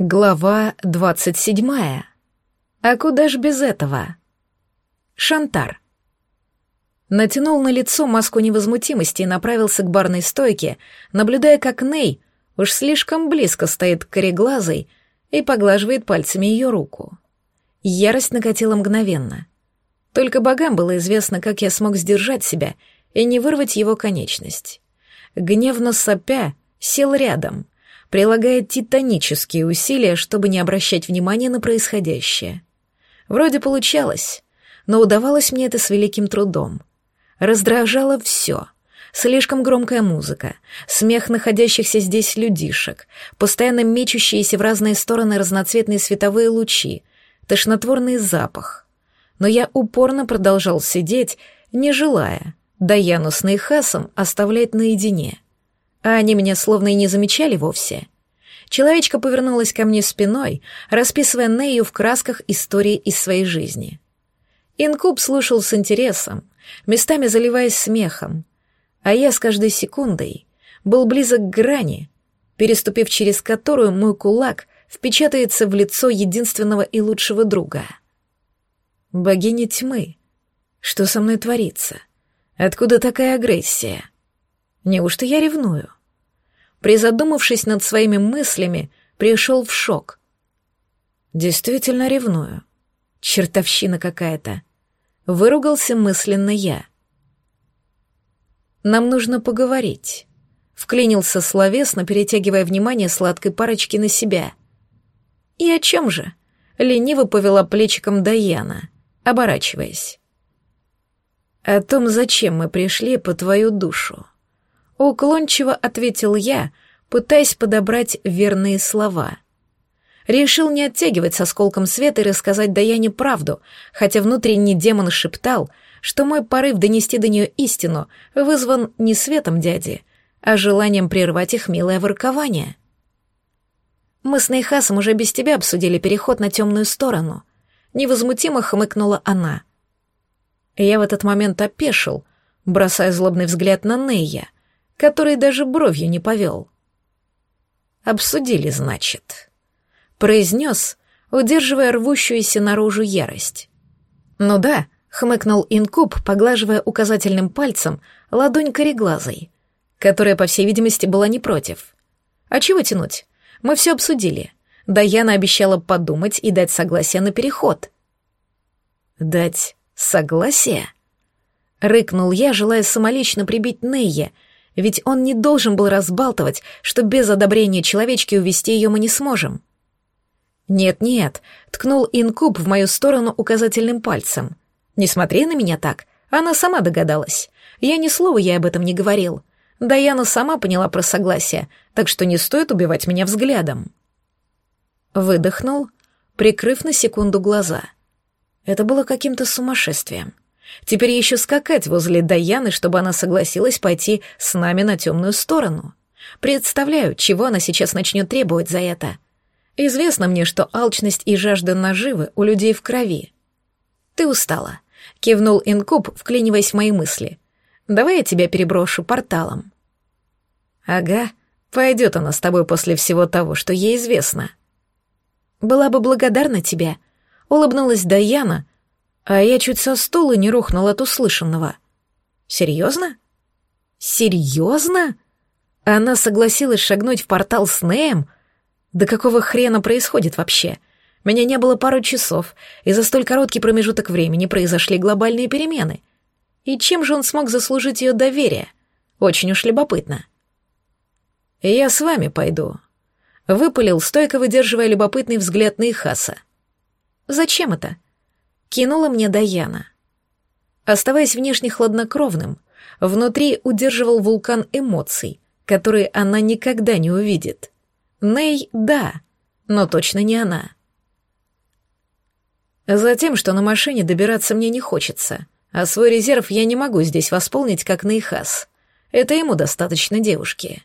Глава двадцать седьмая. А куда ж без этого? Шантар. Натянул на лицо маску невозмутимости и направился к барной стойке, наблюдая, как Ней уж слишком близко стоит к кореглазой и поглаживает пальцами ее руку. Ярость накатила мгновенно. Только богам было известно, как я смог сдержать себя и не вырвать его конечность. Гневно сопя, сел рядом — прилагая титанические усилия, чтобы не обращать внимания на происходящее. Вроде получалось, но удавалось мне это с великим трудом. Раздражало все. Слишком громкая музыка, смех находящихся здесь людишек, постоянно мечущиеся в разные стороны разноцветные световые лучи, тошнотворный запах. Но я упорно продолжал сидеть, не желая Даяну с Нейхасом оставлять наедине — а они меня словно и не замечали вовсе. Человечка повернулась ко мне спиной, расписывая Нею в красках истории из своей жизни. Инкуб слушал с интересом, местами заливаясь смехом, а я с каждой секундой был близок к грани, переступив через которую мой кулак впечатается в лицо единственного и лучшего друга. Богиня тьмы, что со мной творится? Откуда такая агрессия? Неужто я ревную? Призадумавшись над своими мыслями, пришел в шок. Действительно ревную. Чертовщина какая-то. Выругался мысленно я. Нам нужно поговорить. Вклинился словесно, перетягивая внимание сладкой парочки на себя. И о чем же? Лениво повела плечиком Даяна, оборачиваясь. О том, зачем мы пришли по твою душу. Уклончиво ответил я, пытаясь подобрать верные слова. Решил не оттягивать с осколком света и рассказать Даяне правду, хотя внутренний демон шептал, что мой порыв донести до нее истину вызван не светом дяди, а желанием прервать их милое воркование. «Мы с Нейхасом уже без тебя обсудили переход на темную сторону», — невозмутимо хмыкнула она. Я в этот момент опешил, бросая злобный взгляд на Нейя который даже бровью не повел. «Обсудили, значит», — произнес, удерживая рвущуюся наружу ярость. «Ну да», — хмыкнул инкуб, поглаживая указательным пальцем ладонь кореглазой, которая, по всей видимости, была не против. «А чего тянуть? Мы все обсудили. Даяна обещала подумать и дать согласие на переход». «Дать согласие?» — рыкнул я, желая самолично прибить Нейе, ведь он не должен был разбалтывать, что без одобрения человечки увести ее мы не сможем. «Нет-нет», — ткнул инкуб в мою сторону указательным пальцем. «Не смотри на меня так, она сама догадалась. Я ни слова ей об этом не говорил. Даяна сама поняла про согласие, так что не стоит убивать меня взглядом». Выдохнул, прикрыв на секунду глаза. Это было каким-то сумасшествием. Теперь еще скакать возле Даяны, чтобы она согласилась пойти с нами на темную сторону. Представляю, чего она сейчас начнет требовать за это. Известно мне, что алчность и жажда наживы у людей в крови. Ты устала. Кивнул инкуб, вклиниваясь в мои мысли. Давай я тебя переброшу порталом. Ага, пойдет она с тобой после всего того, что ей известно. Была бы благодарна тебе. Улыбнулась Даяна, а я чуть со стула не рухнул от услышанного. Серьезно? Серьезно? Она согласилась шагнуть в портал с Неем? Да какого хрена происходит вообще? Меня не было пару часов, и за столь короткий промежуток времени произошли глобальные перемены. И чем же он смог заслужить ее доверие? Очень уж любопытно. «Я с вами пойду», — выпалил, стойко выдерживая любопытный взгляд на Ихаса. «Зачем это?» Кинула мне Даяна. Оставаясь внешне хладнокровным, внутри удерживал вулкан эмоций, которые она никогда не увидит. Ней — да, но точно не она. Затем, что на машине добираться мне не хочется, а свой резерв я не могу здесь восполнить, как Нейхас. Это ему достаточно девушки.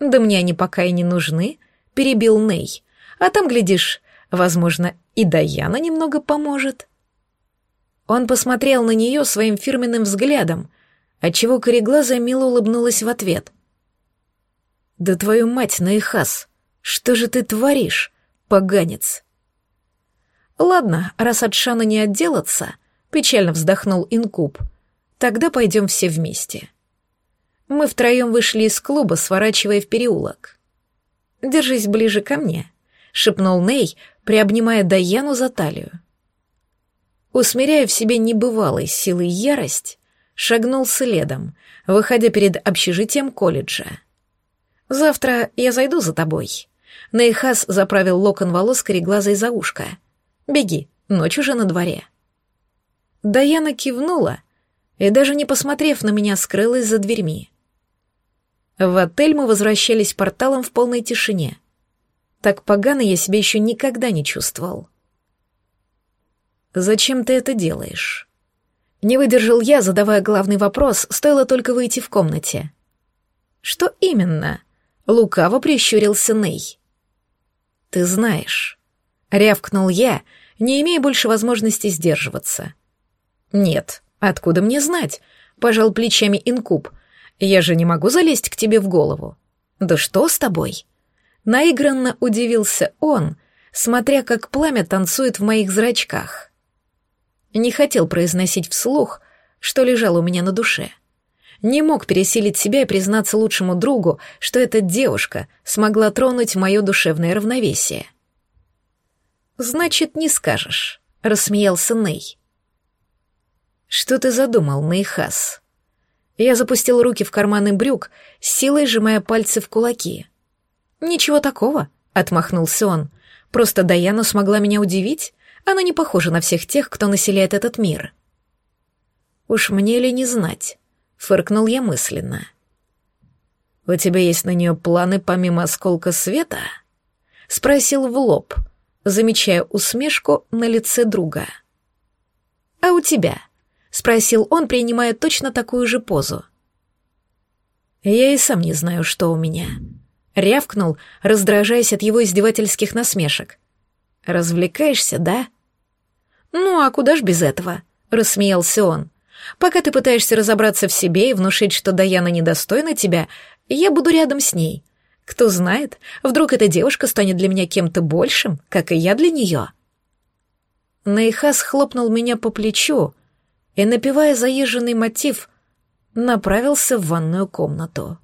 «Да мне они пока и не нужны», — перебил Ней. «А там, глядишь, возможно, и Даяна немного поможет. Он посмотрел на нее своим фирменным взглядом, отчего кореглазая мило улыбнулась в ответ. «Да твою мать, Наихас, Что же ты творишь, поганец? Ладно, раз от Шана не отделаться, печально вздохнул Инкуб, тогда пойдем все вместе. Мы втроем вышли из клуба, сворачивая в переулок. «Держись ближе ко мне», — шепнул Ней, приобнимая Даяну за талию. Усмиряя в себе небывалой силы ярость, шагнул следом, выходя перед общежитием колледжа. «Завтра я зайду за тобой». Нейхас заправил локон волос кореглазой за ушко. «Беги, ночь уже на дворе». Даяна кивнула и, даже не посмотрев на меня, скрылась за дверьми. В отель мы возвращались порталом в полной тишине. Так погано я себя еще никогда не чувствовал. «Зачем ты это делаешь?» Не выдержал я, задавая главный вопрос, стоило только выйти в комнате. «Что именно?» — лукаво прищурился Ней. «Ты знаешь». Рявкнул я, не имея больше возможности сдерживаться. «Нет, откуда мне знать?» — пожал плечами инкуб. «Я же не могу залезть к тебе в голову». «Да что с тобой?» Наигранно удивился он, смотря как пламя танцует в моих зрачках. Не хотел произносить вслух, что лежало у меня на душе. Не мог пересилить себя и признаться лучшему другу, что эта девушка смогла тронуть мое душевное равновесие. «Значит, не скажешь», — рассмеялся Ней. «Что ты задумал, Нейхас?» Я запустил руки в карманы брюк, силой сжимая пальцы в кулаки. «Ничего такого», — отмахнулся он. «Просто Даяна смогла меня удивить, она не похожа на всех тех, кто населяет этот мир. Уж мне ли не знать, фыркнул я мысленно. У тебя есть на нее планы помимо осколка света? Спросил в лоб, замечая усмешку на лице друга. А у тебя? Спросил он, принимая точно такую же позу. Я и сам не знаю, что у меня. Рявкнул, раздражаясь от его издевательских насмешек. Развлекаешься, да? Ну, а куда ж без этого? Рассмеялся он. Пока ты пытаешься разобраться в себе и внушить, что Даяна недостойна тебя, я буду рядом с ней. Кто знает, вдруг эта девушка станет для меня кем-то большим, как и я для нее. Нейхас хлопнул меня по плечу и, напевая заезженный мотив, направился в ванную комнату.